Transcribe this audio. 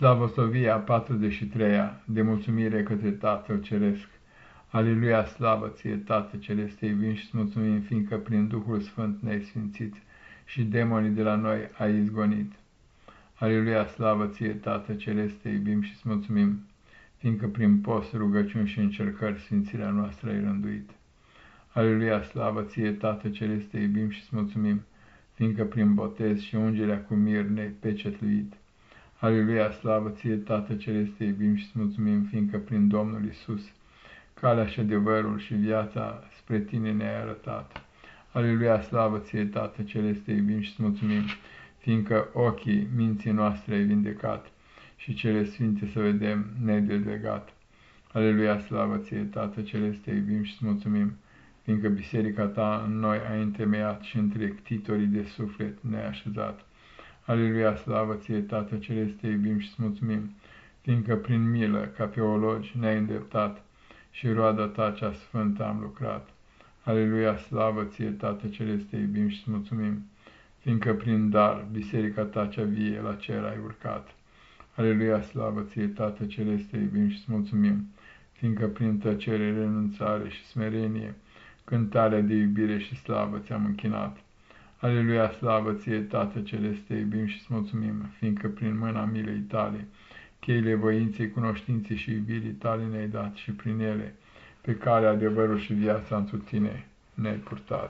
Slavosovia 43-a, de mulțumire către Tatăl Ceresc. Aleluia, slavă ție, Tată Celeste, te iubim și mulțumim, fiindcă prin Duhul Sfânt ne-ai sfințit și demonii de la noi ai izgonit. Aleluia, slavă ție, Tată Celeste, te iubim și mulțumim, fiindcă prin post, rugăciuni și încercări sfințirea noastră ai rânduit. Aleluia, slavă ție, Tată Celeste, te iubim și mulțumim, fiindcă prin botez și ungerea cu mir ne-ai pecetluit. Aleluia, slavă ție, Tată Celeste, iubim și mulțumim, fiindcă prin Domnul Isus, calea și adevărul și viața spre tine ne-ai arătat. Aleluia, slavă ție, Tată Celeste, iubim și mulțumim, fiindcă ochii minții noastre ai vindecat și cele sfinte să vedem ne-ai dezlegat. Aleluia, slavă ție, Tată Celeste, iubim și mulțumim, fiindcă biserica ta în noi ai întemeiat și între titorii de suflet ne-ai așezat. Aleluia, slavă ție, Tată Celeste, iubim și mulțumim, fiindcă prin milă, ca teologi, ne-ai îndreptat și roada ta cea sfântă am lucrat. Aleluia, slavă ție, Tată Celeste, iubim și mulțumim, fiindcă prin dar biserica ta cea vie la cer ai urcat. Aleluia, slavă ție, Tată Celeste, iubim și mulțumim, fiindcă prin tăcere, renunțare și smerenie, cântarea de iubire și slavă ți-am închinat. Aleluia, slavă ție, Tată Celeste, iubim și mulțumim, fiindcă prin mâna milei tale, cheile voinței, cunoștinței și iubirii tale ne-ai dat și prin ele, pe care adevărul și viața întru tine ne-ai purtat.